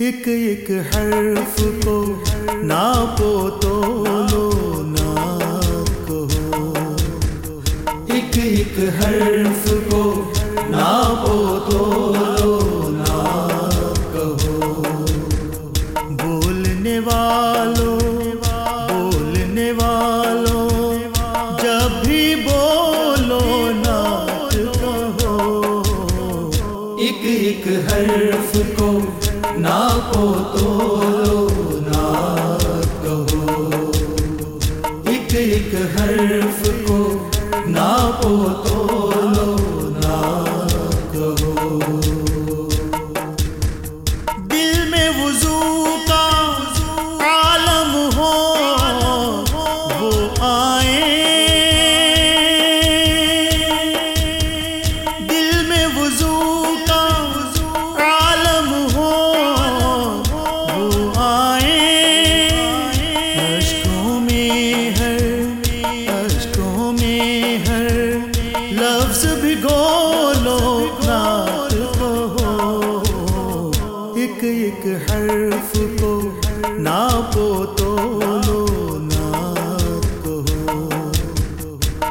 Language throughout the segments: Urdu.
ایک ایک حرف کو ناپو تو لو نا کہو۔ ایک ایک حرف کو ناپو تو ناپو ایک ایک حرف کو ناپو تو لو نات کہو۔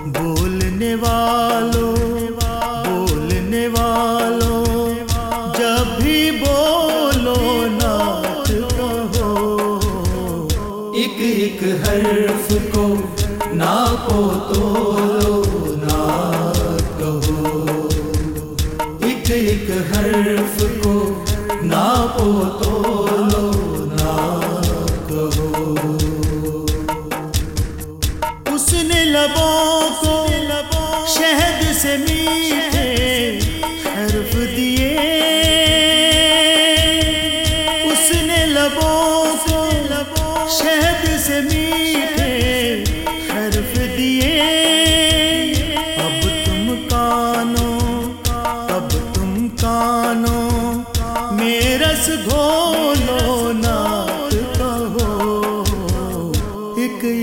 بولنے والوں بولنے والوں، جب بھی بولو نات کہو۔ ایک ایک حرف کو ناپو تو لو نات کہو۔ ایک ایک حرف کو ناپو تو کہو۔ اس نے لبوں کو شہد سے میٹھے حرف دیے۔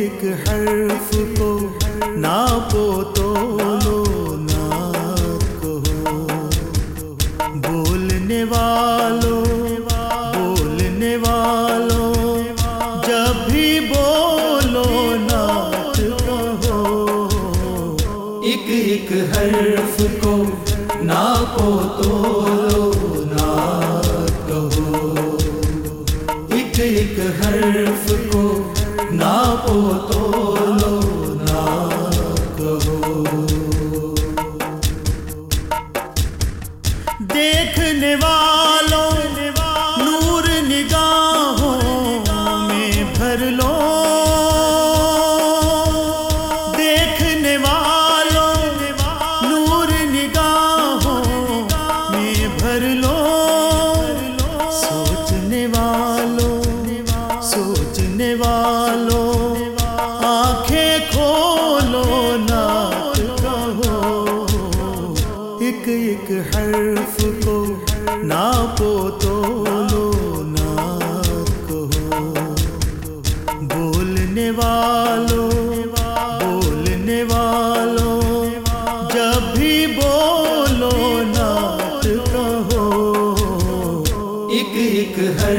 ایک حرف کو ناپو تو لو نات کہو بولنے والوں بولنے والوں، جب بھی بولو نات کہو ایک ایک حرف کو ناپو تو لو نات کہو ایک ایک حرف کو ناپو تو لو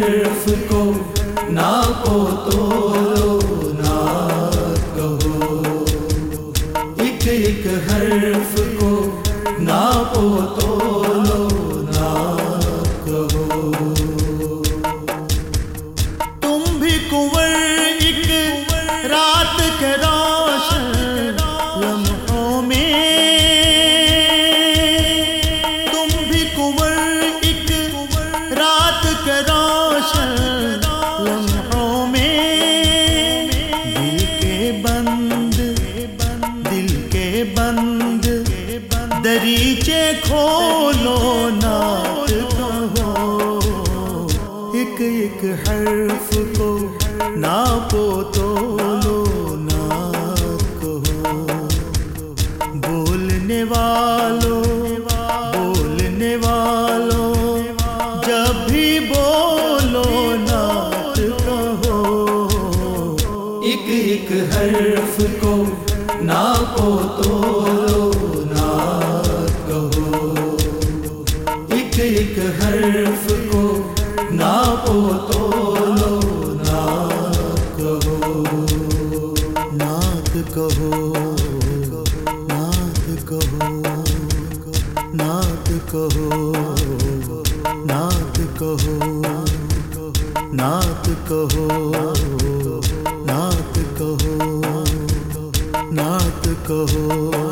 حرف کو ناپو تو لو نات کہو۔ ایک ایک حرف کو ناپو تو لو نات کہو۔ تم بھی کنور دریچے کھولو نات کہو۔ ایک ایک حرف کو ناپو تو لو نات کہو۔ بولنے والوں بولنے والوں، جب بھی بولو نات کہو۔ ایک ایک حرف کہو ایک ایک حرف کہو نعت کہو نعت کہو نعت کہو نعت کہو نعت کہو نعت کہو